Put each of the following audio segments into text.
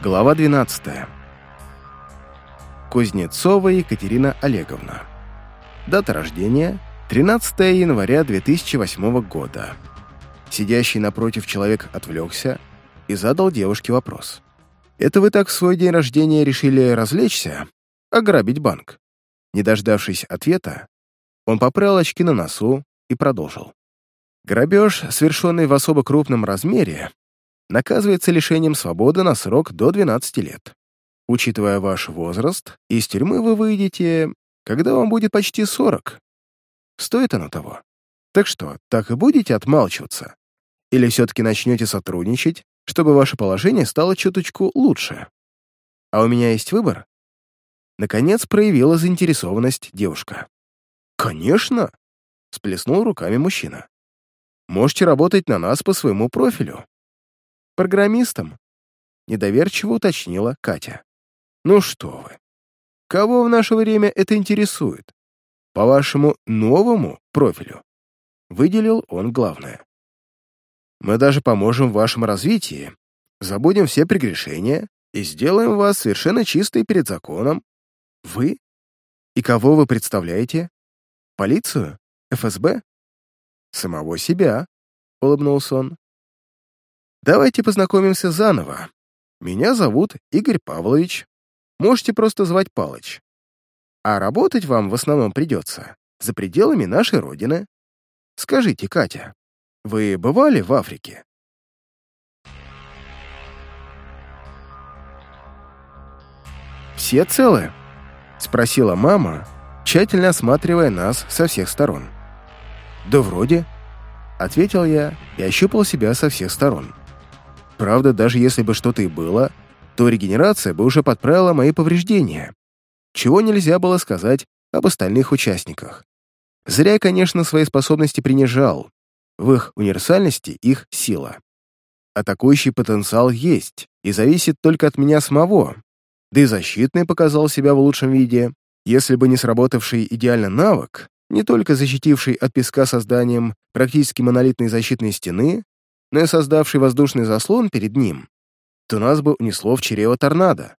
Глава 12. Кузнецова Екатерина Олеговна. Дата рождения 13 января 2008 года. Сидящий напротив человек отвлекся и задал девушке вопрос. «Это вы так в свой день рождения решили развлечься? Ограбить банк?» Не дождавшись ответа, он поправил очки на носу и продолжил. Грабеж, совершенный в особо крупном размере, наказывается лишением свободы на срок до 12 лет. Учитывая ваш возраст, из тюрьмы вы выйдете, когда вам будет почти 40. Стоит оно того? Так что, так и будете отмалчиваться? Или все-таки начнете сотрудничать, чтобы ваше положение стало чуточку лучше? А у меня есть выбор? Наконец проявила заинтересованность девушка. «Конечно!» — сплеснул руками мужчина. «Можете работать на нас по своему профилю программистом?» Недоверчиво уточнила Катя. «Ну что вы. Кого в наше время это интересует? По вашему новому профилю?» Выделил он главное. «Мы даже поможем в вашем развитии, забудем все прегрешения и сделаем вас совершенно чистой перед законом. Вы? И кого вы представляете? Полицию? ФСБ?» «Самого себя», — улыбнулся он. Давайте познакомимся заново. Меня зовут Игорь Павлович. Можете просто звать Палыч. А работать вам в основном придется за пределами нашей Родины. Скажите, Катя, вы бывали в Африке? «Все целы?» — спросила мама, тщательно осматривая нас со всех сторон. «Да вроде», — ответил я и ощупал себя со всех сторон. Правда, даже если бы что-то и было, то регенерация бы уже подправила мои повреждения, чего нельзя было сказать об остальных участниках. Зря я, конечно, свои способности принижал. В их универсальности их сила. Атакующий потенциал есть и зависит только от меня самого. Да и защитный показал себя в лучшем виде. Если бы не сработавший идеально навык, не только защитивший от песка созданием практически монолитной защитной стены, но и создавший воздушный заслон перед ним, то нас бы унесло в чрево торнадо.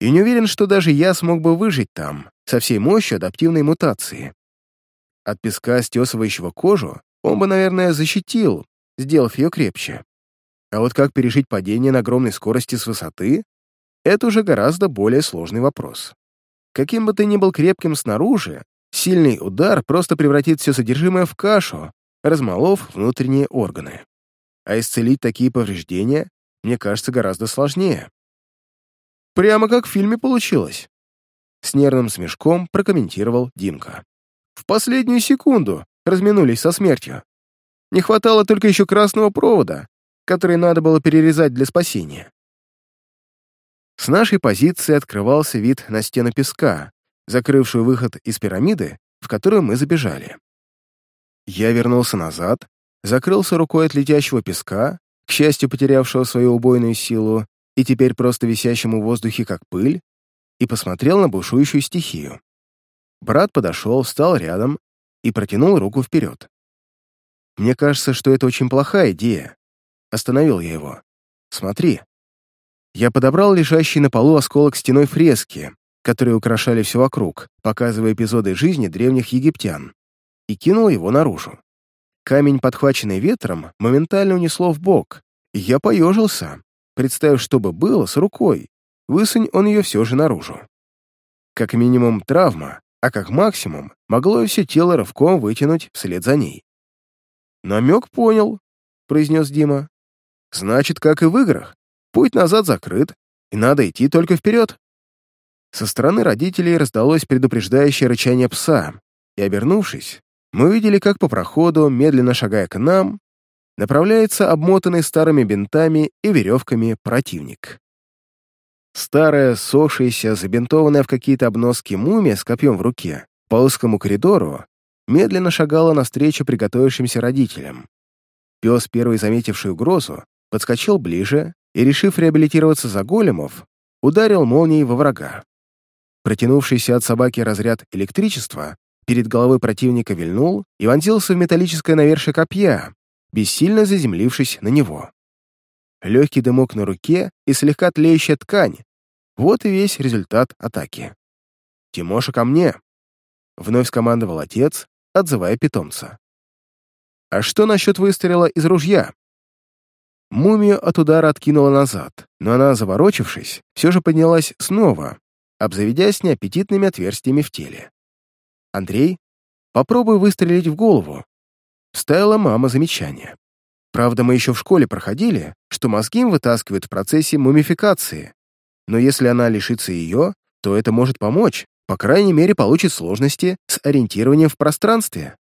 И не уверен, что даже я смог бы выжить там, со всей мощью адаптивной мутации. От песка, стесывающего кожу, он бы, наверное, защитил, сделав ее крепче. А вот как пережить падение на огромной скорости с высоты, это уже гораздо более сложный вопрос. Каким бы ты ни был крепким снаружи, сильный удар просто превратит все содержимое в кашу, размолов внутренние органы а исцелить такие повреждения, мне кажется, гораздо сложнее. Прямо как в фильме получилось. С нервным смешком прокомментировал Димка. В последнюю секунду разминулись со смертью. Не хватало только еще красного провода, который надо было перерезать для спасения. С нашей позиции открывался вид на стену песка, закрывшую выход из пирамиды, в которую мы забежали. Я вернулся назад закрылся рукой от летящего песка, к счастью, потерявшего свою убойную силу и теперь просто висящему в воздухе как пыль, и посмотрел на бушующую стихию. Брат подошел, встал рядом и протянул руку вперед. «Мне кажется, что это очень плохая идея». Остановил я его. «Смотри». Я подобрал лежащий на полу осколок стеной фрески, которые украшали все вокруг, показывая эпизоды жизни древних египтян, и кинул его наружу. Камень, подхваченный ветром, моментально унесло в бок, я поежился, представив, что бы было с рукой. Высунь он ее все же наружу. Как минимум травма, а как максимум могло и все тело рывком вытянуть вслед за ней. «Намек понял», — произнес Дима. «Значит, как и в играх, путь назад закрыт, и надо идти только вперед». Со стороны родителей раздалось предупреждающее рычание пса, и, обернувшись, мы видели, как по проходу, медленно шагая к нам, направляется обмотанный старыми бинтами и веревками противник. Старая, сохшаяся, забинтованная в какие-то обноски мумия с копьем в руке, по узкому коридору, медленно шагала навстречу приготовившимся родителям. Пес, первый заметивший угрозу, подскочил ближе и, решив реабилитироваться за големов, ударил молнией во врага. Протянувшийся от собаки разряд электричества перед головой противника вильнул и вонзился в металлическое навершие копья, бессильно заземлившись на него. легкий дымок на руке и слегка тлеющая ткань. Вот и весь результат атаки. «Тимоша, ко мне!» — вновь скомандовал отец, отзывая питомца. «А что насчет выстрела из ружья?» Мумию от удара откинула назад, но она, заворочившись, все же поднялась снова, обзаведясь неаппетитными отверстиями в теле. «Андрей, попробуй выстрелить в голову», — вставила мама замечание. Правда, мы еще в школе проходили, что мозги им вытаскивают в процессе мумификации. Но если она лишится ее, то это может помочь, по крайней мере, получит сложности с ориентированием в пространстве.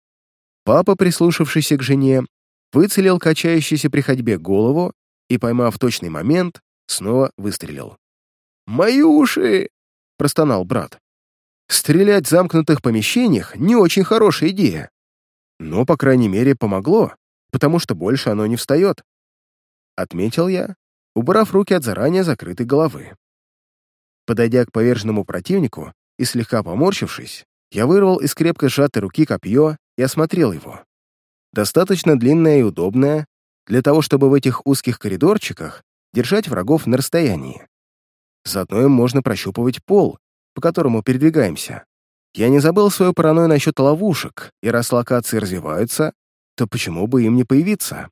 Папа, прислушавшийся к жене, выцелил качающийся при ходьбе голову и, поймав точный момент, снова выстрелил. «Мои уши!» — простонал брат. «Стрелять в замкнутых помещениях — не очень хорошая идея. Но, по крайней мере, помогло, потому что больше оно не встает», — отметил я, убрав руки от заранее закрытой головы. Подойдя к поверженному противнику и слегка поморщившись, я вырвал из крепко сжатой руки копье и осмотрел его достаточно длинная и удобная для того, чтобы в этих узких коридорчиках держать врагов на расстоянии. Заодно им можно прощупывать пол, по которому передвигаемся. Я не забыл свою паранойю насчет ловушек, и раз локации развиваются, то почему бы им не появиться?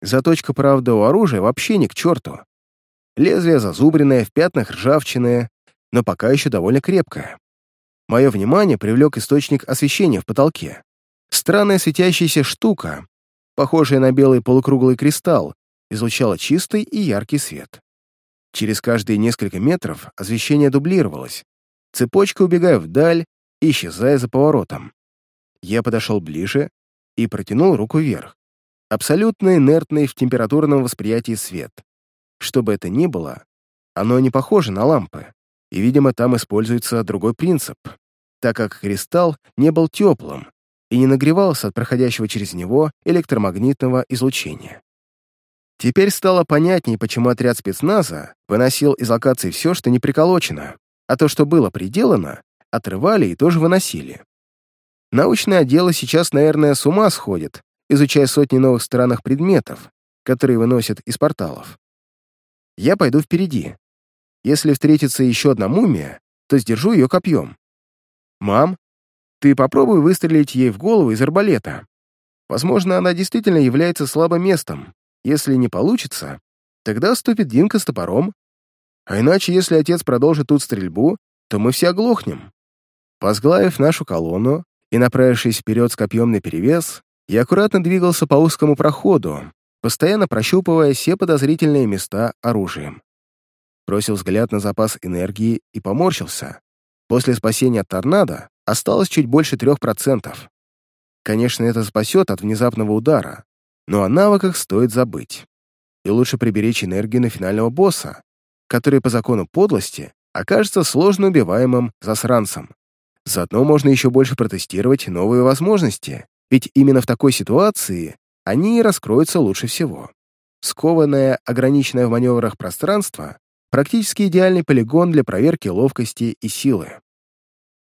Заточка, правда, у оружия вообще ни к черту. Лезвие зазубренное, в пятнах ржавчины, но пока еще довольно крепкое. Мое внимание привлек источник освещения в потолке. Странная светящаяся штука, похожая на белый полукруглый кристалл, излучала чистый и яркий свет. Через каждые несколько метров освещение дублировалось, цепочка убегая вдаль и исчезая за поворотом. Я подошел ближе и протянул руку вверх. Абсолютно инертный в температурном восприятии свет. Что бы это ни было, оно не похоже на лампы, и, видимо, там используется другой принцип, так как кристалл не был теплым, и не нагревался от проходящего через него электромагнитного излучения. Теперь стало понятней, почему отряд спецназа выносил из локации все, что не приколочено, а то, что было приделано, отрывали и тоже выносили. Научные отделы сейчас, наверное, с ума сходят, изучая сотни новых странных предметов, которые выносят из порталов. Я пойду впереди. Если встретится еще одна мумия, то сдержу ее копьем. «Мам, ты попробуй выстрелить ей в голову из арбалета. Возможно, она действительно является слабым местом. Если не получится, тогда ступит Динка с топором. А иначе, если отец продолжит тут стрельбу, то мы все оглохнем. Возглавив нашу колонну и направившись вперед с копьем наперевес, я аккуратно двигался по узкому проходу, постоянно прощупывая все подозрительные места оружием. Бросил взгляд на запас энергии и поморщился. После спасения от торнадо осталось чуть больше 3%. Конечно, это спасет от внезапного удара, но о навыках стоит забыть. И лучше приберечь энергию на финального босса, который по закону подлости окажется сложно убиваемым засранцем. Заодно можно еще больше протестировать новые возможности, ведь именно в такой ситуации они и раскроются лучше всего. Скованное, ограниченное в маневрах пространство — практически идеальный полигон для проверки ловкости и силы.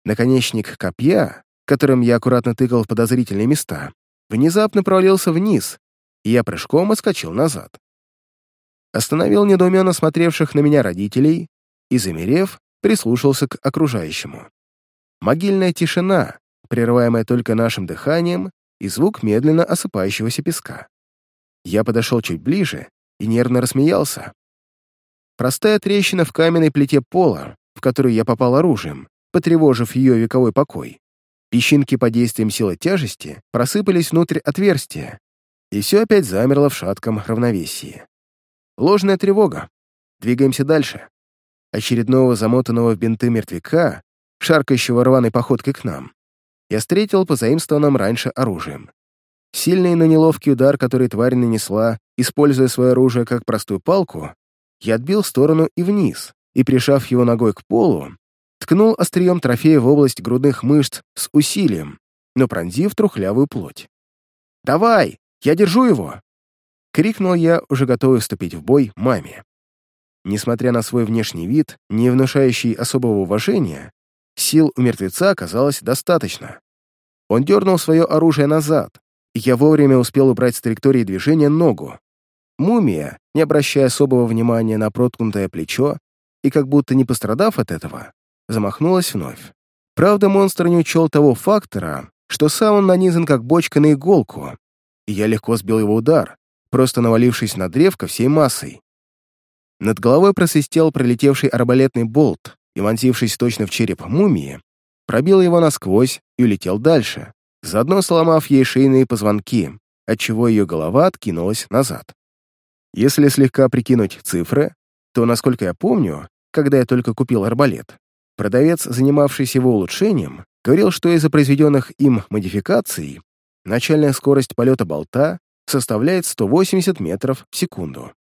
Наконечник копья, которым я аккуратно тыкал в подозрительные места, внезапно провалился вниз, и я прыжком отскочил назад. Остановил недоуменно смотревших на меня родителей и, замерев, прислушался к окружающему. Могильная тишина, прерываемая только нашим дыханием и звук медленно осыпающегося песка. Я подошел чуть ближе и нервно рассмеялся. Простая трещина в каменной плите пола, в которую я попал оружием, потревожив ее вековой покой. Песчинки под действием силы тяжести просыпались внутрь отверстия, и все опять замерло в шатком равновесии. Ложная тревога. Двигаемся дальше. Очередного замотанного в бинты мертвяка, шаркающего рваной походкой к нам, я встретил позаимствованным раньше оружием. Сильный, но неловкий удар, который тварь нанесла, используя свое оружие как простую палку, я отбил в сторону и вниз, и, пришав его ногой к полу, ткнул острием трофея в область грудных мышц с усилием, но пронзив трухлявую плоть. «Давай! Я держу его!» — крикнул я, уже готовый вступить в бой, маме. Несмотря на свой внешний вид, не внушающий особого уважения, сил у мертвеца оказалось достаточно. Он дернул свое оружие назад, и я вовремя успел убрать с траектории движения ногу. мумия, не обращая особого внимания на проткнутое плечо и как будто не пострадав от этого, замахнулась вновь. Правда, монстр не учел того фактора, что сам он нанизан как бочка на иголку, и я легко сбил его удар, просто навалившись на древко всей массой. Над головой просвистел пролетевший арбалетный болт и, вонзившись точно в череп мумии, пробил его насквозь и улетел дальше, заодно сломав ей шейные позвонки, отчего ее голова откинулась назад. Если слегка прикинуть цифры, то, насколько я помню, когда я только купил арбалет, продавец, занимавшийся его улучшением, говорил, что из-за произведенных им модификаций начальная скорость полета болта составляет 180 метров в секунду.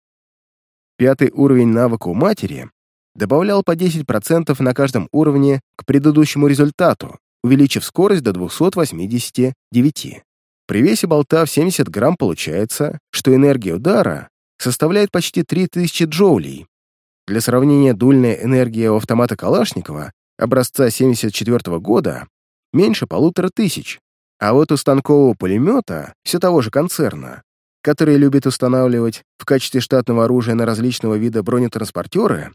Пятый уровень навыка у матери добавлял по 10% на каждом уровне к предыдущему результату, увеличив скорость до 289. При весе болта в 70 грамм получается, что энергия удара составляет почти 3000 джоулей. Для сравнения, дульная энергия у автомата Калашникова образца 74 года меньше полутора тысяч, а вот у станкового пулемета все того же концерна который любит устанавливать в качестве штатного оружия на различного вида бронетранспортеры,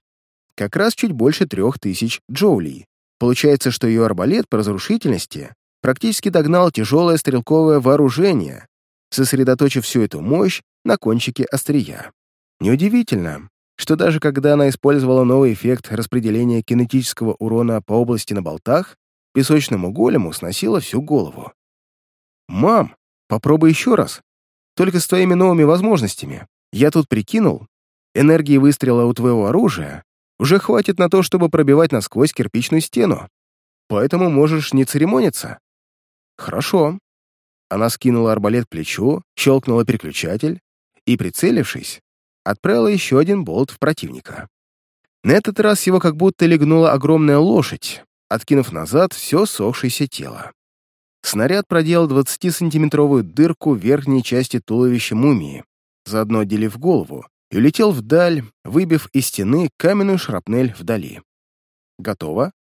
как раз чуть больше трех тысяч джоулей. Получается, что ее арбалет по разрушительности практически догнал тяжелое стрелковое вооружение, сосредоточив всю эту мощь на кончике острия. Неудивительно, что даже когда она использовала новый эффект распределения кинетического урона по области на болтах, песочному голему сносила всю голову. «Мам, попробуй еще раз», только с твоими новыми возможностями. Я тут прикинул, энергии выстрела у твоего оружия уже хватит на то, чтобы пробивать насквозь кирпичную стену. Поэтому можешь не церемониться. Хорошо. Она скинула арбалет к плечу, щелкнула переключатель и, прицелившись, отправила еще один болт в противника. На этот раз его как будто легнула огромная лошадь, откинув назад все сохшееся тело. Снаряд проделал 20-сантиметровую дырку в верхней части туловища мумии, заодно отделив голову, и улетел вдаль, выбив из стены каменную шрапнель вдали. Готово.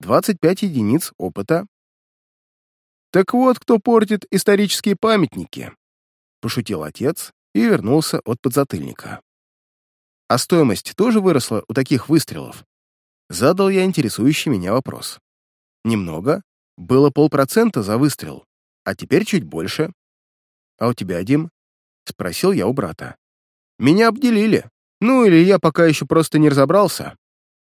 25 единиц опыта. «Так вот, кто портит исторические памятники», — пошутил отец и вернулся от подзатыльника. «А стоимость тоже выросла у таких выстрелов?» Задал я интересующий меня вопрос. «Немного, было полпроцента за выстрел, а теперь чуть больше. А у тебя, Дим? Спросил я у брата. Меня обделили. Ну, или я пока еще просто не разобрался.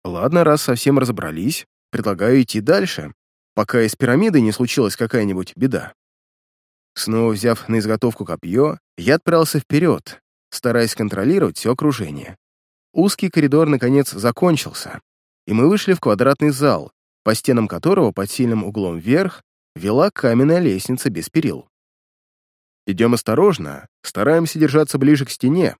Ладно, раз совсем разобрались, предлагаю идти дальше, пока из пирамиды не случилась какая-нибудь беда. Снова взяв на изготовку копье, я отправился вперед, стараясь контролировать все окружение. Узкий коридор, наконец, закончился, и мы вышли в квадратный зал, по стенам которого под сильным углом вверх вела каменная лестница без перил. Идем осторожно, стараемся держаться ближе к стене.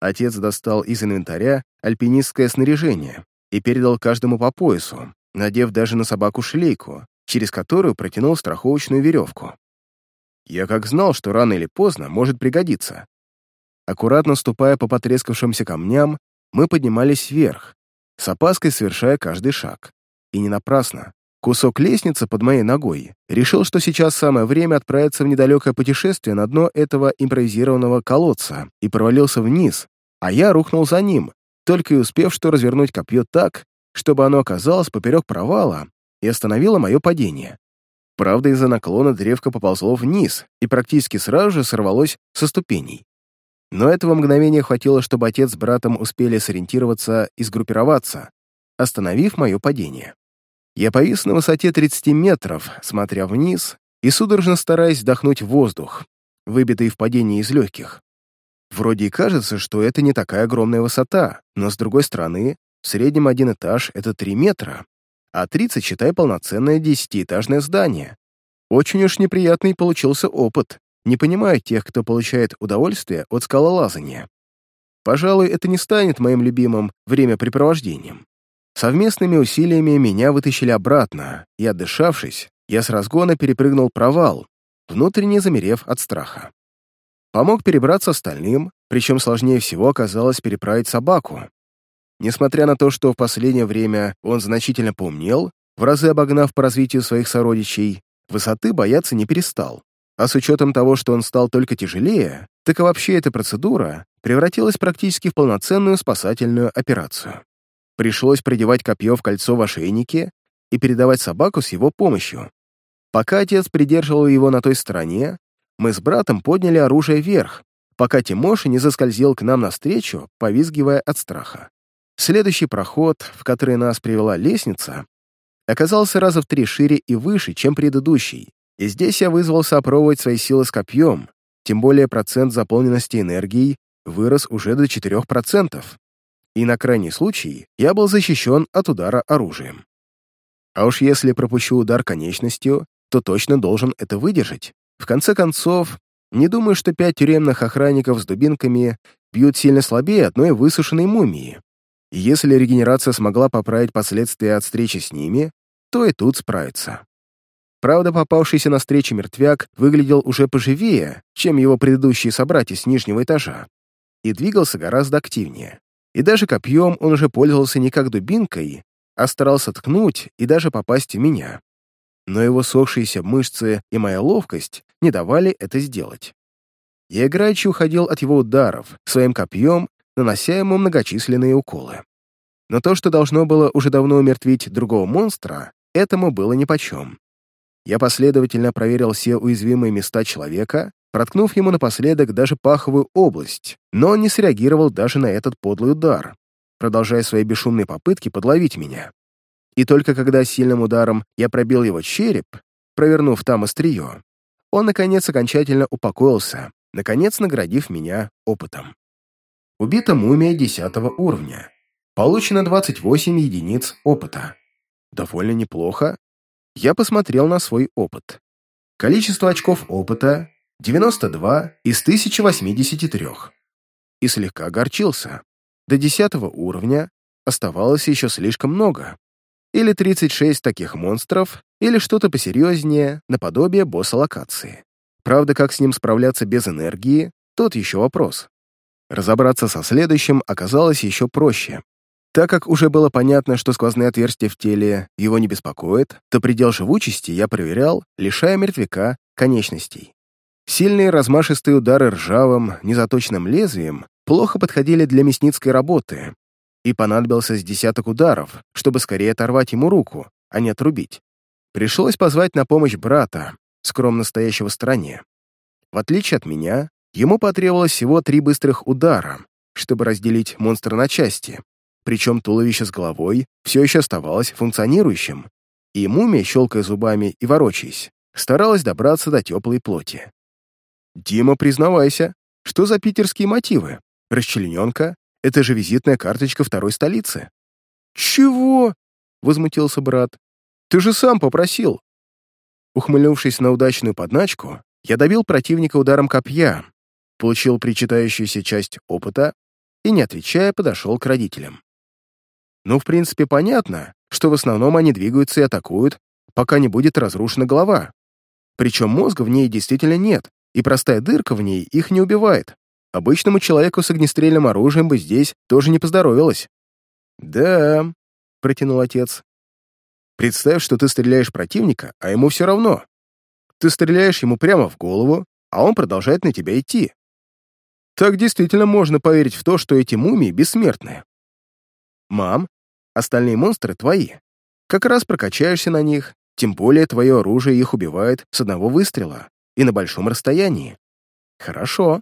Отец достал из инвентаря альпинистское снаряжение и передал каждому по поясу, надев даже на собаку шлейку, через которую протянул страховочную веревку. Я как знал, что рано или поздно может пригодиться. Аккуратно ступая по потрескавшимся камням, мы поднимались вверх, с опаской совершая каждый шаг. И не напрасно. Кусок лестницы под моей ногой решил, что сейчас самое время отправиться в недалекое путешествие на дно этого импровизированного колодца и провалился вниз, а я рухнул за ним, только и успев что развернуть копье так, чтобы оно оказалось поперек провала и остановило мое падение. Правда, из-за наклона древко поползло вниз и практически сразу же сорвалось со ступеней. Но этого мгновения хватило, чтобы отец с братом успели сориентироваться и сгруппироваться, остановив мое падение. Я повис на высоте 30 метров, смотря вниз и судорожно стараясь вдохнуть воздух, выбитый в падении из легких. Вроде и кажется, что это не такая огромная высота, но с другой стороны, в среднем один этаж — это 3 метра, а 30, считай, полноценное десятиэтажное здание. Очень уж неприятный получился опыт. Не понимаю тех, кто получает удовольствие от скалолазания. Пожалуй, это не станет моим любимым времяпрепровождением. Совместными усилиями меня вытащили обратно, и, отдышавшись, я с разгона перепрыгнул провал, внутренне замерев от страха. Помог перебраться остальным, причем сложнее всего оказалось переправить собаку. Несмотря на то, что в последнее время он значительно поумнел, в разы обогнав по развитию своих сородичей, высоты бояться не перестал. А с учетом того, что он стал только тяжелее, так и вообще эта процедура превратилась практически в полноценную спасательную операцию. Пришлось продевать копье в кольцо в ошейнике и передавать собаку с его помощью. Пока отец придерживал его на той стороне, мы с братом подняли оружие вверх, пока Тимоша не заскользил к нам навстречу, повизгивая от страха. Следующий проход, в который нас привела лестница, оказался раза в три шире и выше, чем предыдущий, и здесь я вызвался опробовать свои силы с копьем, тем более процент заполненности энергией вырос уже до 4%, и на крайний случай я был защищен от удара оружием. А уж если пропущу удар конечностью, то точно должен это выдержать. В конце концов, не думаю, что пять тюремных охранников с дубинками бьют сильно слабее одной высушенной мумии. И если регенерация смогла поправить последствия от встречи с ними, то и тут справится. Правда, попавшийся на встрече мертвяк выглядел уже поживее, чем его предыдущие собратья с нижнего этажа, и двигался гораздо активнее. И даже копьем он уже пользовался не как дубинкой, а старался ткнуть и даже попасть в меня. Но его сохшиеся мышцы и моя ловкость не давали это сделать. Я играючи уходил от его ударов своим копьем, нанося ему многочисленные уколы. Но то, что должно было уже давно умертвить другого монстра, этому было нипочем. Я последовательно проверил все уязвимые места человека, проткнув ему напоследок даже паховую область, но он не среагировал даже на этот подлый удар, продолжая свои бесшумные попытки подловить меня. И только когда сильным ударом я пробил его череп, провернув там острие, он, наконец, окончательно упокоился, наконец наградив меня опытом. Убита мумия 10 уровня. Получено 28 единиц опыта. Довольно неплохо. Я посмотрел на свой опыт. Количество очков опыта — 92 из 1083. И слегка огорчился. До 10 уровня оставалось еще слишком много. Или 36 таких монстров, или что-то посерьезнее, наподобие босса локации. Правда, как с ним справляться без энергии, тот еще вопрос. Разобраться со следующим оказалось еще проще. Так как уже было понятно, что сквозные отверстия в теле его не беспокоят, то предел живучести я проверял, лишая мертвяка конечностей. Сильные размашистые удары ржавым, незаточным лезвием плохо подходили для мясницкой работы, и понадобился с десяток ударов, чтобы скорее оторвать ему руку, а не отрубить. Пришлось позвать на помощь брата, скромно стоящего в стороне. В отличие от меня, ему потребовалось всего три быстрых удара, чтобы разделить монстра на части, причем туловище с головой все еще оставалось функционирующим, и мумия, щелкая зубами и ворочаясь, старалась добраться до теплой плоти. «Дима, признавайся, что за питерские мотивы? Расчлененка — это же визитная карточка второй столицы». «Чего?» — возмутился брат. «Ты же сам попросил. Ухмыльнувшись на удачную подначку, я добил противника ударом копья, получил причитающуюся часть опыта и, не отвечая, подошел к родителям. Ну, в принципе, понятно, что в основном они двигаются и атакуют, пока не будет разрушена голова. Причем мозга в ней действительно нет, и простая дырка в ней их не убивает. Обычному человеку с огнестрельным оружием бы здесь тоже не поздоровилось. «Да», — протянул отец, Представь, что ты стреляешь противника, а ему все равно. Ты стреляешь ему прямо в голову, а он продолжает на тебя идти. Так действительно можно поверить в то, что эти мумии бессмертные. Мам, остальные монстры твои. Как раз прокачаешься на них, тем более твое оружие их убивает с одного выстрела и на большом расстоянии. Хорошо.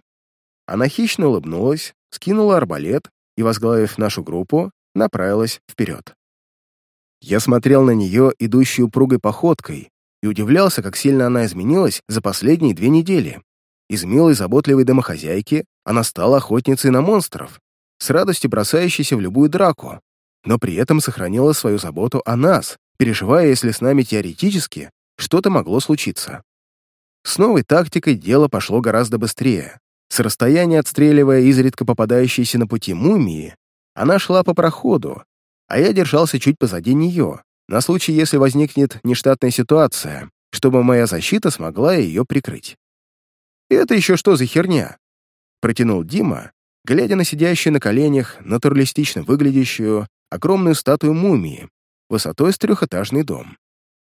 Она хищно улыбнулась, скинула арбалет и, возглавив нашу группу, направилась вперед. Я смотрел на нее, идущую упругой походкой, и удивлялся, как сильно она изменилась за последние две недели. Из милой, заботливой домохозяйки она стала охотницей на монстров, с радостью бросающейся в любую драку, но при этом сохранила свою заботу о нас, переживая, если с нами теоретически что-то могло случиться. С новой тактикой дело пошло гораздо быстрее. С расстояния отстреливая изредка попадающиеся на пути мумии, она шла по проходу, а я держался чуть позади нее, на случай, если возникнет нештатная ситуация, чтобы моя защита смогла ее прикрыть. «Это еще что за херня?» — протянул Дима, глядя на сидящую на коленях, натуралистично выглядящую, огромную статую мумии, высотой с трехэтажный дом.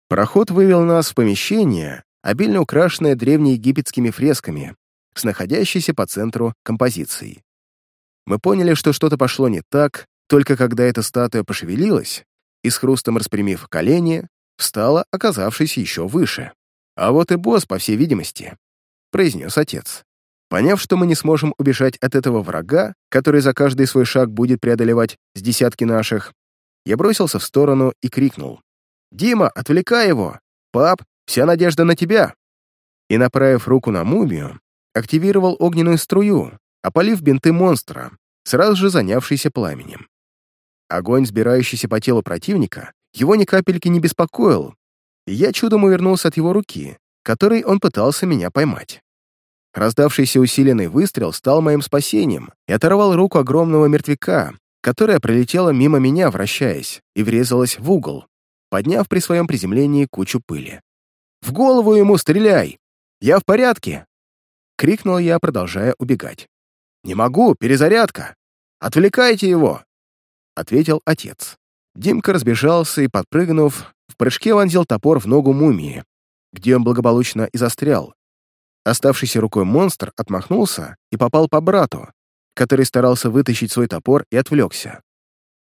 Проход вывел нас в помещение, обильно украшенное древнеегипетскими фресками, с находящейся по центру композицией. Мы поняли, что что-то пошло не так, только когда эта статуя пошевелилась и с хрустом распрямив колени, встала, оказавшись еще выше. «А вот и босс, по всей видимости», — произнес отец. Поняв, что мы не сможем убежать от этого врага, который за каждый свой шаг будет преодолевать с десятки наших, я бросился в сторону и крикнул. «Дима, отвлекай его! Пап, вся надежда на тебя!» И, направив руку на мумию, активировал огненную струю, опалив бинты монстра, сразу же занявшийся пламенем. Огонь, сбирающийся по телу противника, его ни капельки не беспокоил, и я чудом увернулся от его руки, которой он пытался меня поймать. Раздавшийся усиленный выстрел стал моим спасением и оторвал руку огромного мертвяка, которая пролетела мимо меня, вращаясь, и врезалась в угол, подняв при своем приземлении кучу пыли. «В голову ему стреляй! Я в порядке!» — крикнул я, продолжая убегать. «Не могу, перезарядка! Отвлекайте его!» — ответил отец. Димка разбежался и, подпрыгнув, в прыжке вонзил топор в ногу мумии, где он благополучно и застрял. Оставшийся рукой монстр отмахнулся и попал по брату, который старался вытащить свой топор и отвлекся.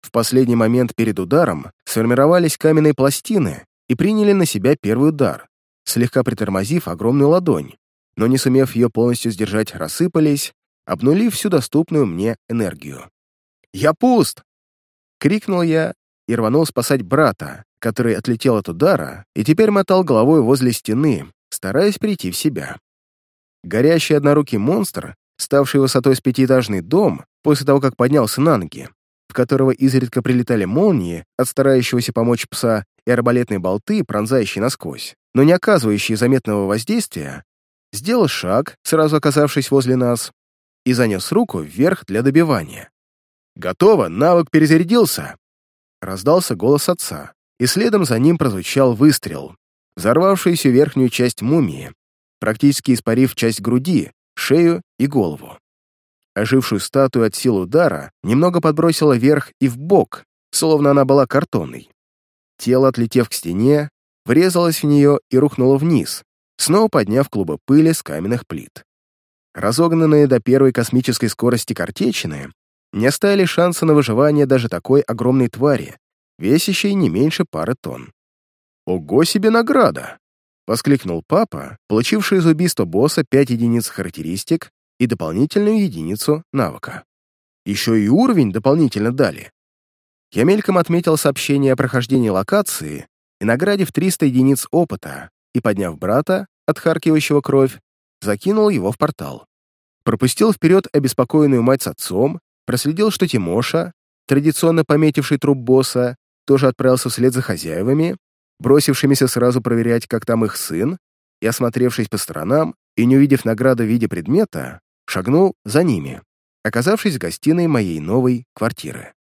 В последний момент перед ударом сформировались каменные пластины и приняли на себя первый удар, слегка притормозив огромную ладонь, но не сумев ее полностью сдержать, рассыпались, обнулив всю доступную мне энергию. «Я пуст!» — крикнул я и рванул спасать брата, который отлетел от удара и теперь мотал головой возле стены, стараясь прийти в себя. Горящий однорукий монстр, ставший высотой с пятиэтажный дом, после того, как поднялся на ноги, в которого изредка прилетали молнии от старающегося помочь пса и арбалетные болты, пронзающие насквозь, но не оказывающие заметного воздействия, сделал шаг, сразу оказавшись возле нас, и занес руку вверх для добивания. «Готово, навык перезарядился!» Раздался голос отца, и следом за ним прозвучал выстрел, взорвавшийся верхнюю часть мумии, практически испарив часть груди, шею и голову. Ожившую статую от сил удара немного подбросила вверх и в бок, словно она была картонной. Тело, отлетев к стене, врезалось в нее и рухнуло вниз, снова подняв клубы пыли с каменных плит. Разогнанные до первой космической скорости картечины не оставили шанса на выживание даже такой огромной твари, весящей не меньше пары тонн. «Ого себе награда!» — воскликнул папа, получивший из убийства босса 5 единиц характеристик и дополнительную единицу навыка. Еще и уровень дополнительно дали. Я мельком отметил сообщение о прохождении локации и награде в 300 единиц опыта и, подняв брата, отхаркивающего кровь, закинул его в портал. Пропустил вперед обеспокоенную мать с отцом, проследил, что Тимоша, традиционно пометивший труп босса, тоже отправился вслед за хозяевами, бросившимися сразу проверять, как там их сын, и, осмотревшись по сторонам и не увидев награды в виде предмета, шагнул за ними, оказавшись в гостиной моей новой квартиры.